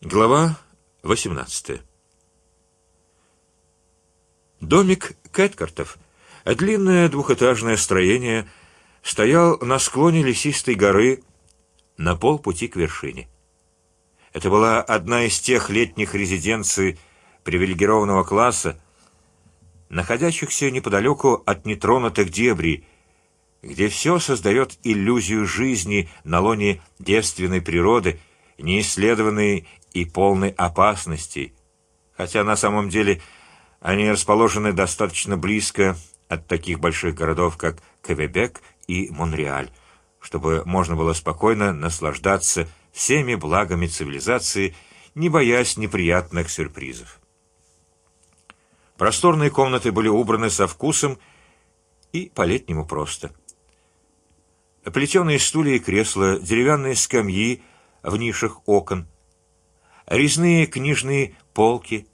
Глава 18. Домик Кэткартов, длинное двухэтажное строение, стоял на склоне лесистой горы на полпути к вершине. Это была одна из тех летних резиденций привилегированного класса, находящихся неподалеку от нетронутых дебрей, где все создает иллюзию жизни на лоне девственной природы, неисследованной и полной опасностей, хотя на самом деле они расположены достаточно близко от таких больших городов, как Квебек и Монреаль, чтобы можно было спокойно наслаждаться всеми благами цивилизации, не боясь неприятных сюрпризов. Просторные комнаты были убраны со вкусом и по-летнему просто. Плетеные стулья и кресла, деревянные скамьи в нишах окон, резные книжные полки,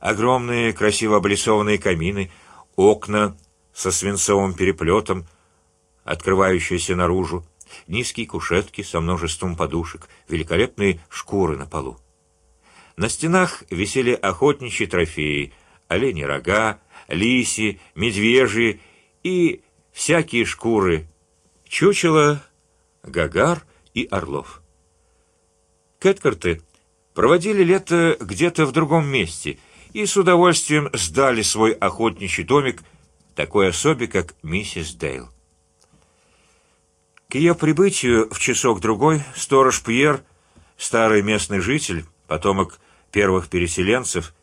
огромные красиво облицованные камины, окна со свинцовым переплетом, открывающиеся наружу, низкие кушетки со множеством подушек, великолепные шкуры на полу. На стенах висели охотничьи трофеи: олени рога, лиси, медвежьи и всякие шкуры, чучела, гагар и орлов. Кэткарты проводили лето где-то в другом месте и с удовольствием сдали свой охотничий домик такой особе, как миссис Дейл. К ее прибытию в часок другой сторож Пьер, старый местный житель, потомок первых переселенцев,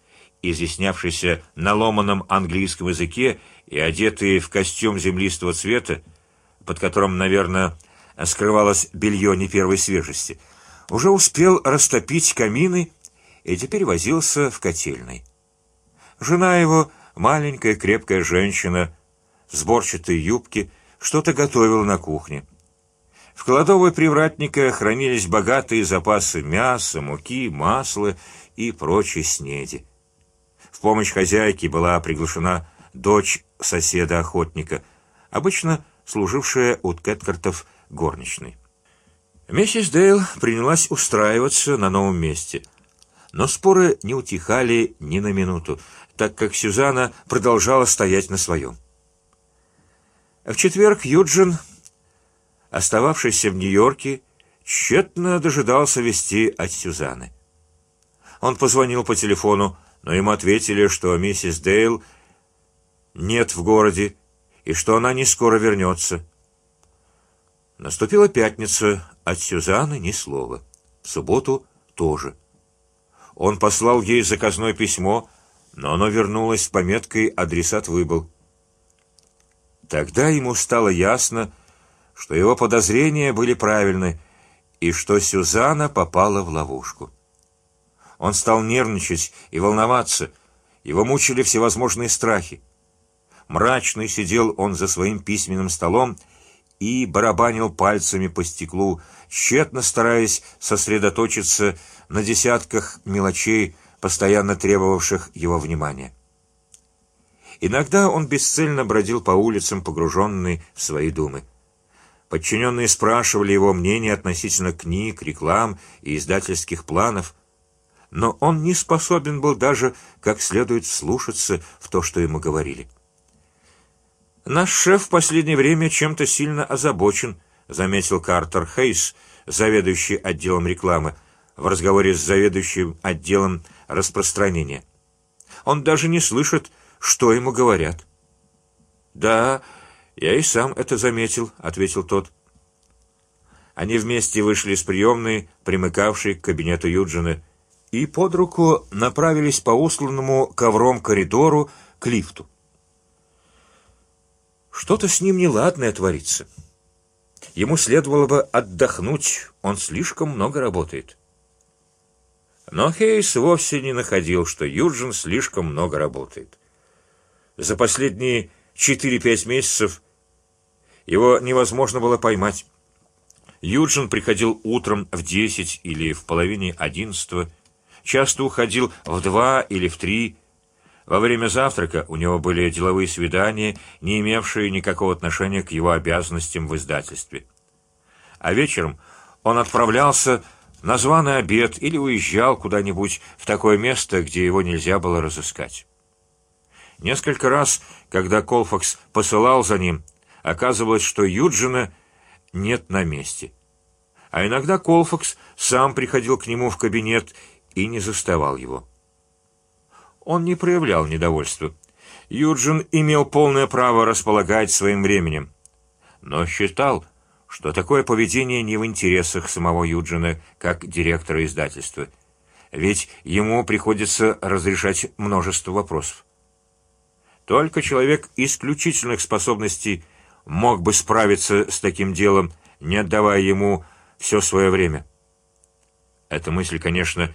изъяснявшийся на ломаном английском языке и одетый в костюм землистого цвета, под которым, наверное, скрывалось белье не первой свежести уже успел растопить камины и теперь возился в котельной. Жена его, маленькая крепкая женщина, в сборчатой юбке, что-то готовила на кухне. В кладовой привратника хранились богатые запасы мяса, муки, масла и прочей снеди. В помощь хозяйке была приглашена дочь соседа охотника, обычно служившая у Кеткартов горничной. Миссис Дейл принялась устраиваться на новом месте, но споры не утихали ни на минуту, так как Сюзанна продолжала стоять на своем. В четверг Юджин, остававшийся в Нью-Йорке, тщетно дожидался вести от Сюзанны. Он позвонил по телефону, но ему ответили, что миссис Дейл нет в городе и что она не скоро вернется. Наступила пятница, от Сюзанны ни слова. В субботу тоже. Он послал ей заказное письмо, но оно вернулось с пометкой "адресат выбыл". Тогда ему стало ясно, что его подозрения были правильны и что Сюзанна попала в ловушку. Он стал нервничать и волноваться. Его мучили всевозможные страхи. Мрачный сидел он за своим письменным столом и барабанил пальцами по стеклу, тщетно стараясь сосредоточиться на десятках мелочей, постоянно требовавших его внимания. Иногда он бесцельно бродил по улицам, погруженный в свои думы. Подчиненные спрашивали его мнение относительно книг, реклам и издательских планов, но он не способен был даже как следует слушаться в то, что ему говорили. Наш шеф в последнее время чем-то сильно озабочен, заметил Картер Хейс, заведующий отделом рекламы, в разговоре с заведующим отделом распространения. Он даже не слышит, что ему говорят. Да, я и сам это заметил, ответил тот. Они вместе вышли из приемной, примыкавшей к кабинету Юджина, и под руку направились по усланному ковром коридору к лифту. Что-то с ним неладное творится. Ему следовало бы отдохнуть, он слишком много работает. Но Хейс вовсе не находил, что Юджин слишком много работает. За последние четыре-пять месяцев его невозможно было поймать. Юджин приходил утром в десять или в половине одиннадцатого, часто уходил в два или в три, во время завтрака у него были деловые свидания, не имевшие никакого отношения к его обязанностям в издательстве. А вечером он отправлялся на званый обед или уезжал куда-нибудь в такое место, где его нельзя было разыскать. Несколько раз, когда Колфакс посылал за ним, оказывалось, что Юджина нет на месте, а иногда Колфакс сам приходил к нему в кабинет и не заставал его. Он не проявлял недовольства. Юджин имел полное право располагать своим временем, но считал, что такое поведение не в интересах самого Юджина как директора издательства, ведь ему приходится разрешать множество вопросов. Только человек исключительных способностей мог бы справиться с таким делом, не отдавая ему все свое время. Эта мысль, конечно,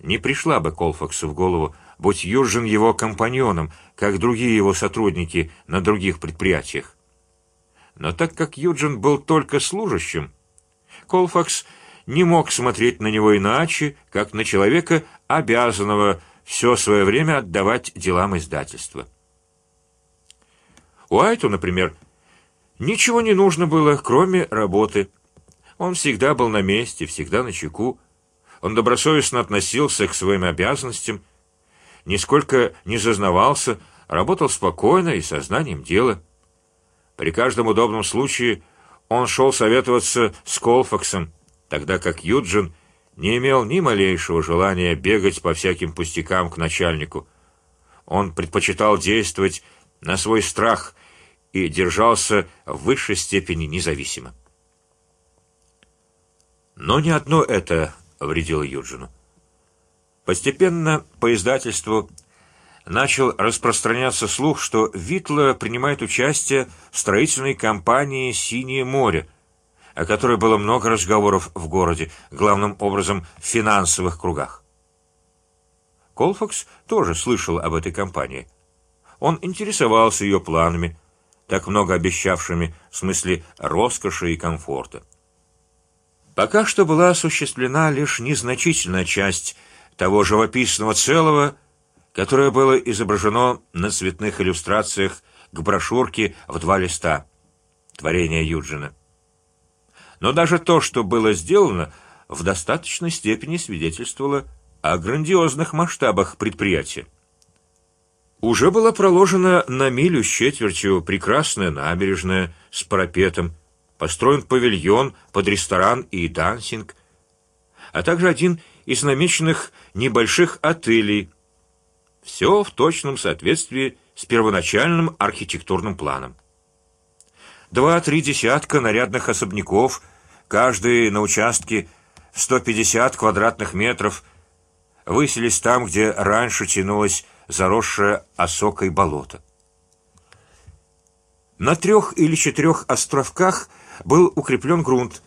не пришла бы Колфаксу в голову, будь Юджин его компаньоном, как другие его сотрудники на других предприятиях. Но так как Юджин был только служащим, Колфакс не мог смотреть на него иначе, как на человека, обязанного все свое время отдавать делам издательства. Уайту, например, ничего не нужно было, кроме работы. Он всегда был на месте, всегда на чеку. Он добросовестно относился к своим обязанностям, нисколько не зазнавался, работал спокойно и сознанием дела. При каждом удобном случае он шел советоваться с Колфаксом, тогда как Юджин не имел ни малейшего желания бегать по всяким пустякам к начальнику. Он предпочитал действовать на свой страх и держался в высшей степени независимо. Но не одно это вредило Юджину. Постепенно по издательству начал распространяться слух, что Витла принимает участие в строительной компании «Синее море», о которой было много разговоров в городе, главным образом в финансовых кругах. Колфакс тоже слышал об этой компании. Он интересовался ее планами, так много обещавшими в смысле роскоши и комфорта. Пока что была осуществлена лишь незначительная часть того живописного целого, которое было изображено на цветных иллюстрациях к брошюрке в два листа, творение Юджина. Но даже то, что было сделано, в достаточной степени свидетельствовало о грандиозных масштабах предприятия. Уже была проложена на милю с четвертью прекрасная набережная с парапетом, построен павильон под ресторан и дансинг, а также один из намеченных небольших отелей все в точном соответствии с первоначальным архитектурным планом. Два-три десятка нарядных особняков, каждый на участке 150 квадратных метров, выселись там, где раньше тянулось заросшее осокой болото. На трех или четырех островках был укреплен грунт,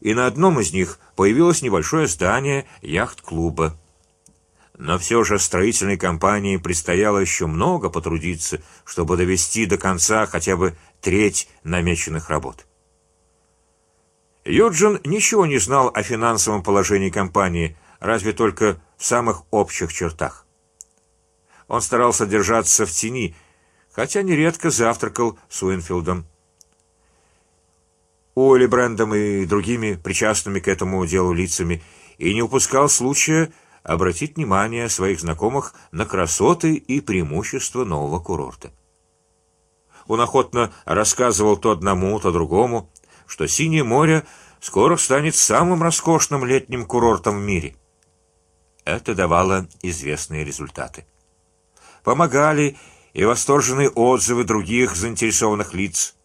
и на одном из них появилось небольшое здание яхт-клуба. Но все же строительной компании предстояло еще много потрудиться, чтобы довести до конца хотя бы треть намеченных работ. Юджин ничего не знал о финансовом положении компании, разве только в самых общих чертах. Он старался держаться в тени, хотя нередко завтракал с Уинфилдом, Уолли Брендом и другими причастными к этому делу лицами, и не упускал случая обратить внимание своих знакомых на красоты и преимущества нового курорта. Он охотно рассказывал то одному, то другому, что Синее море скоро станет самым роскошным летним курортом в мире. Это давало известные результаты. Помогали и восторженные отзывы других заинтересованных лиц.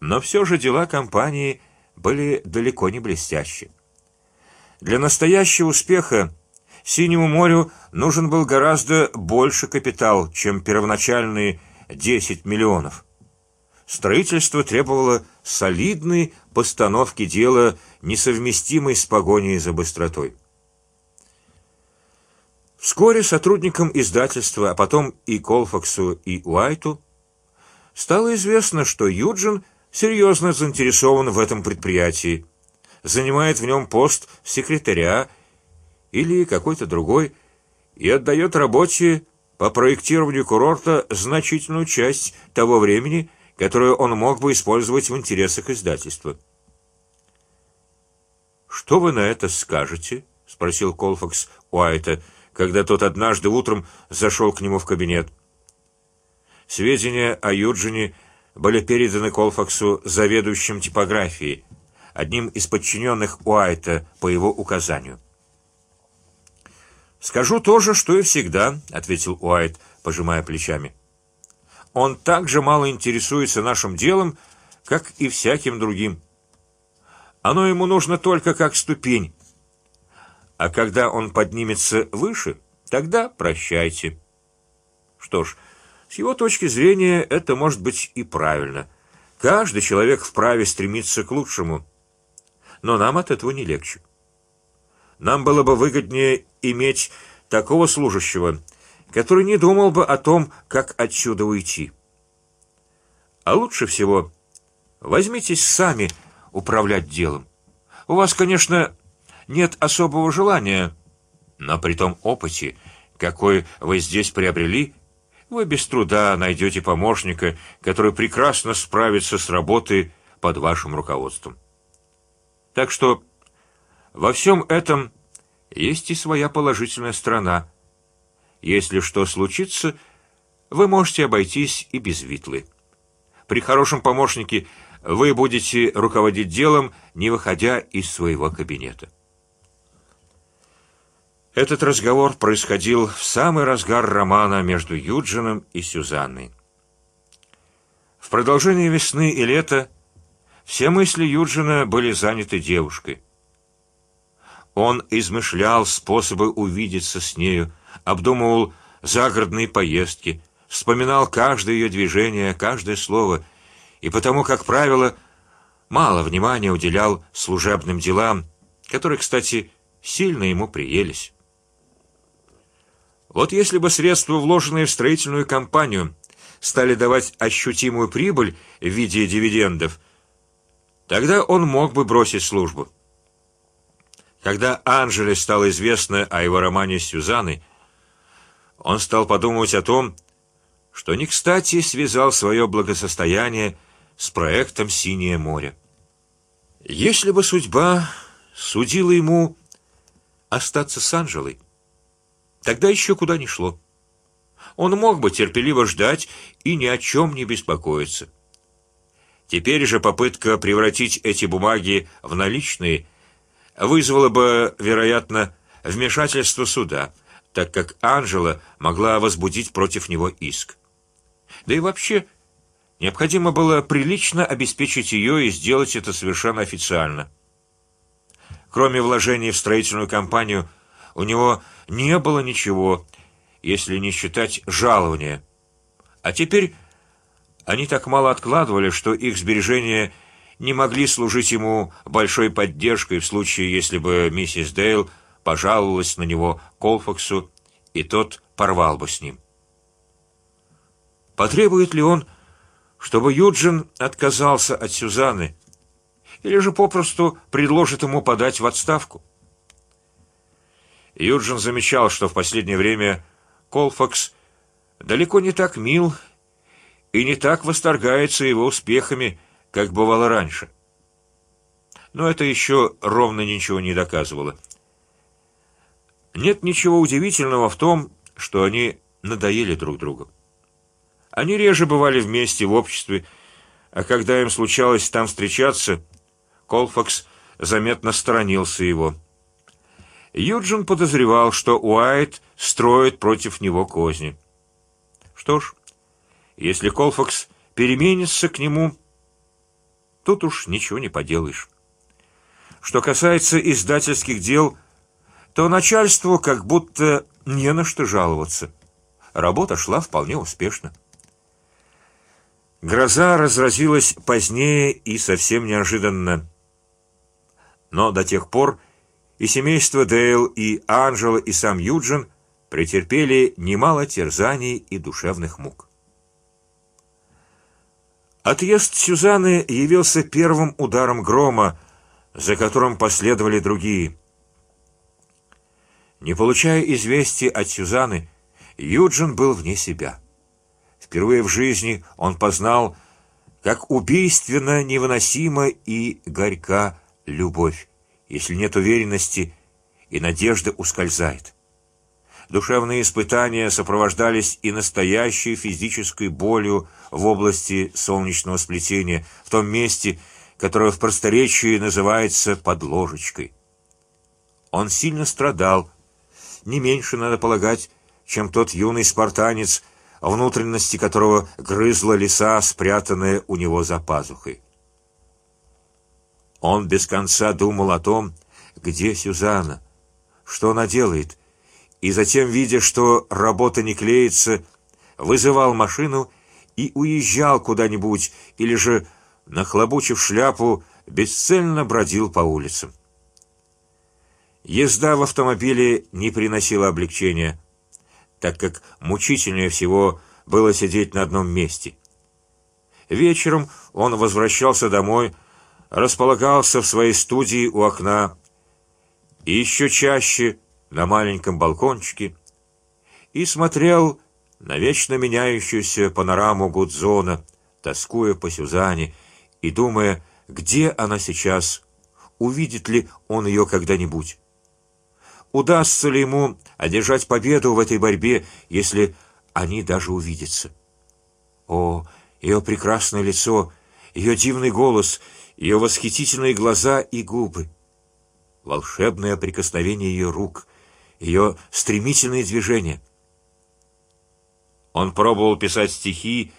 Но все же дела компании были далеко не блестящие. Для настоящего успеха Синему морю нужен был гораздо больше капитал, чем первоначальные 10 миллионов. Строительство требовало солидной постановки дела, несовместимой с погоней за быстротой. Вскоре сотрудникам издательства, а потом и Колфаксу и Уайту стало известно, что Юджин серьезно заинтересован в этом предприятии, занимает в нем пост секретаря или какой-то другой и отдает работе по проектированию курорта значительную часть того времени, которое он мог бы использовать в интересах издательства. Что вы на это скажете? – спросил Колфакс Уайта, когда тот однажды утром зашел к нему в кабинет. Сведения о Юджине были переданы Колфаксу заведующим типографией, одним из подчиненных Уайта по его указанию. Скажу то же, что и всегда, ответил Уайт, пожимая плечами. Он так же мало интересуется нашим делом, как и всяким другим. Оно ему нужно только как ступень, а когда он поднимется выше, тогда прощайте. Что ж, с его точки зрения это может быть и правильно. Каждый человек вправе стремиться к лучшему, но нам от этого не легче. Нам было бы выгоднее иметь такого служащего, который не думал бы о том, как отсюда уйти. А лучше всего возьмитесь сами управлять делом. У вас, конечно, нет особого желания, но при том опыте, какой вы здесь приобрели, вы без труда найдете помощника, который прекрасно справится с работой под вашим руководством. Так что во всем этом есть и своя положительная сторона. Если что случится, вы можете обойтись и без Витлы. При хорошем помощнике вы будете руководить делом, не выходя из своего кабинета. Этот разговор происходил в самый разгар романа между Юджином и Сюзанной. В продолжение весны и лета все мысли Юджина были заняты девушкой. Он измышлял способы увидеться с нею, обдумывал загородные поездки, вспоминал каждое ее движение, каждое слово, и потому, как правило, мало внимания уделял служебным делам, которые, кстати, сильно ему приелись. Вот если бы средства, вложенные в строительную компанию, стали давать ощутимую прибыль в виде дивидендов, тогда он мог бы бросить службу. Когда Анжеле стало известно о его романе с Сюзанной, он стал подумывать о том, что не кстати связал свое благосостояние с проектом Синее море. Если бы судьба судила ему остаться с Анжелой, тогда еще куда ни шло. Он мог бы терпеливо ждать и ни о чем не беспокоиться. Теперь же попытка превратить эти бумаги в наличные вызвало бы, вероятно, вмешательство суда, так как Анжела могла возбудить против него иск. Да и вообще необходимо было прилично обеспечить ее и сделать это совершенно официально. Кроме вложений в строительную компанию, у него не было ничего, если не считать жалования. А теперь они так мало откладывали, что их сбережения не могли служить ему большой поддержкой в случае, если бы миссис Дейл пожаловалась на него Колфаксу, и тот порвал бы с ним. Потребует ли он, чтобы Юджин отказался от Сюзанны, или же попросту предложит ему подать в отставку? Юджин замечал, что в последнее время Колфакс далеко не так мил и не так восторгается его успехами как бывало раньше. Но это еще ровно ничего не доказывало. Нет ничего удивительного в том, что они надоели друг другу. Они реже бывали вместе в обществе, а когда им случалось там встречаться, Колфакс заметно сторонился его. Юджин подозревал, что Уайт строит против него козни. Что ж, если Колфакс переменится к нему, Тут уж ничего не поделаешь. Что касается издательских дел, то начальству как будто не на что жаловаться. Работа шла вполне успешно. Гроза разразилась позднее и совсем неожиданно. Но до тех пор и семейство Дейл, и Анжела, и сам Юджин претерпели немало терзаний и душевных мук. Отъезд Сюзанны явился первым ударом грома, за которым последовали другие. Не получая известий от Сюзанны, Юджин был вне себя. Впервые в жизни он познал, как убийственно невыносима и горька любовь, если нет уверенности и надежда ускользает. Душевные испытания сопровождались и настоящей физической болью в области солнечного сплетения, в том месте, которое в просторечии называется подложечкой. Он сильно страдал, не меньше надо полагать, чем тот юный спартанец, внутренности которого грызла лиса, спрятанная у него за пазухой. Он без конца думал о том, где Сюзанна, что она делает, и затем, видя, что работа не клеится, вызывал машину и уезжал куда-нибудь, или же, нахлобучив шляпу, бесцельно бродил по улицам. Езда в автомобиле не приносила облегчения, так как мучительнее всего было сидеть на одном месте. Вечером он возвращался домой, располагался в своей студии у окна и еще чаще на маленьком балкончике и смотрел на вечно меняющуюся панораму Гудзона, тоскуя по Сюзанне и думая, где она сейчас, увидит ли он ее когда-нибудь, удастся ли ему одержать победу в этой борьбе, если они даже увидятся. О, ее прекрасное лицо, ее дивный голос, ее восхитительные глаза и губы, волшебное прикосновение ее рук, ее стремительные движения. Он пробовал писать стихи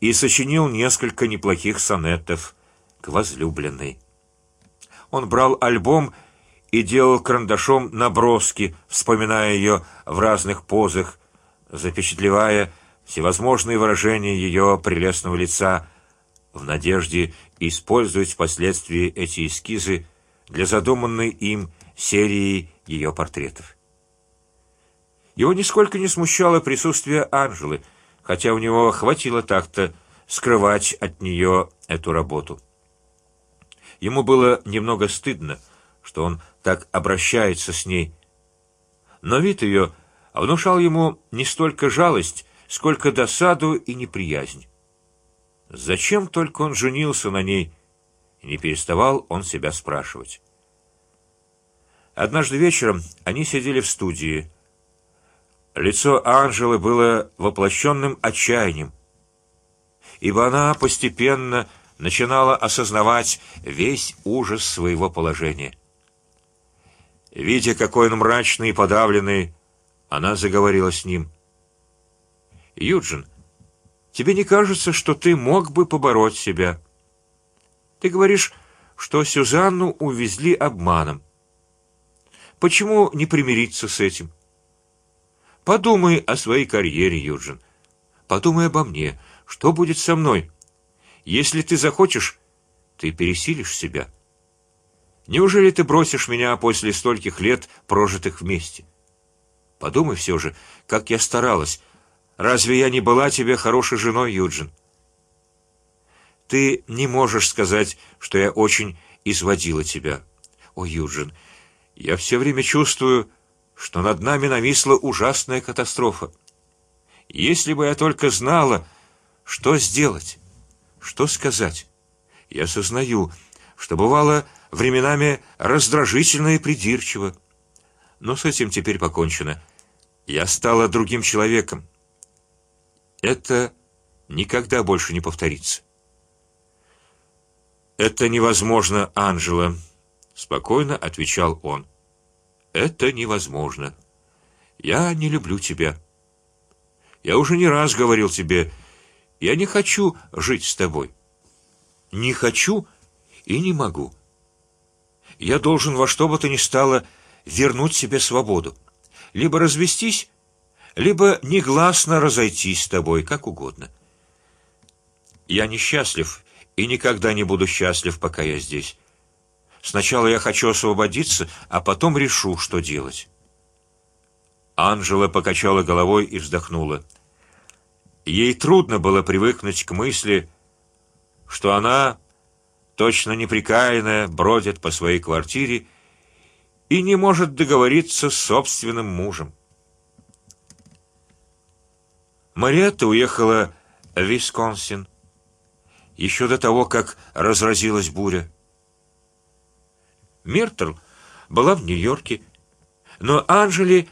и сочинил несколько неплохих сонетов к возлюбленной. Он брал альбом и делал карандашом наброски, вспоминая ее в разных позах, запечатлевая всевозможные выражения ее прелестного лица, в надежде использовать впоследствии эти эскизы для задуманной им серии ее портретов. Его нисколько не смущало присутствие Анжелы, хотя у него хватило так-то скрывать от нее эту работу. Ему было немного стыдно, что он так обращается с ней, но вид ее внушал ему не столько жалость, сколько досаду и неприязнь. Зачем только он женился на ней? Не переставал он себя спрашивать. Однажды вечером они сидели в студии. Лицо Анжелы было воплощенным отчаянием, ибо она постепенно начинала осознавать весь ужас своего положения. Видя, какой он мрачный и подавленный, она заговорила с ним. Юджин, тебе не кажется, что ты мог бы побороть себя? Ты говоришь, что Сюзанну увезли обманом. Почему не примириться с этим? Подумай о своей карьере, Юджин. Подумай обо мне. Что будет со мной? Если ты захочешь, ты пересилишь себя. Неужели ты бросишь меня после стольких лет прожитых вместе? Подумай все же, как я старалась. Разве я не была тебе хорошей женой, Юджин? Ты не можешь сказать, что я очень изводила тебя. О, Юджин, я все время чувствую, что над нами нависла ужасная катастрофа. Если бы я только знала, что сделать, что сказать, я сознаю, что бывало временами раздражительно и придирчиво, но с этим теперь покончено. Я стала другим человеком. Это никогда больше не повторится. Это невозможно, Анжела, спокойно отвечал он. Это невозможно. Я не люблю тебя. Я уже не раз говорил тебе, я не хочу жить с тобой. Не хочу и не могу. Я должен во что бы то ни стало вернуть себе свободу, либо развестись, либо негласно разойтись с тобой, как угодно. Я несчастлив и никогда не буду счастлив, пока я здесь. Сначала я хочу освободиться, а потом решу, что делать. Анжела покачала головой и вздохнула. Ей трудно было привыкнуть к мысли, что она точно неприкаянная бродит по своей квартире и не может договориться с собственным мужем. Мариетта уехала в Висконсин еще до того, как разразилась буря. Миртл была в Нью-Йорке, но Анжели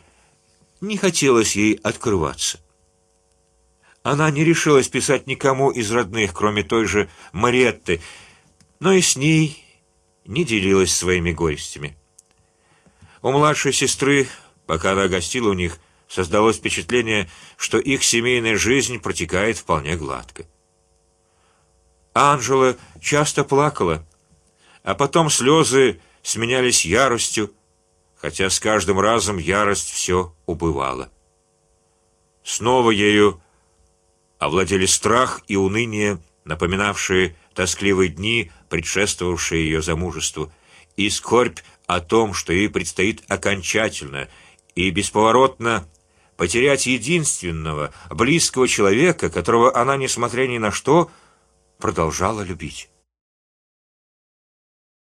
не хотелось ей открываться. Она не решилась писать никому из родных, кроме той же Мариетты, но и с ней не делилась своими горестями. У младшей сестры, пока она гостила у них, создалось впечатление, что их семейная жизнь протекает вполне гладко. Анжела часто плакала, а потом слезы сменялись яростью, хотя с каждым разом ярость все убывала. Снова ею овладели страх и уныние, напоминавшие тоскливые дни, предшествовавшие ее замужеству, и скорбь о том, что ей предстоит окончательно и бесповоротно потерять единственного близкого человека, которого она, несмотря ни на что, продолжала любить.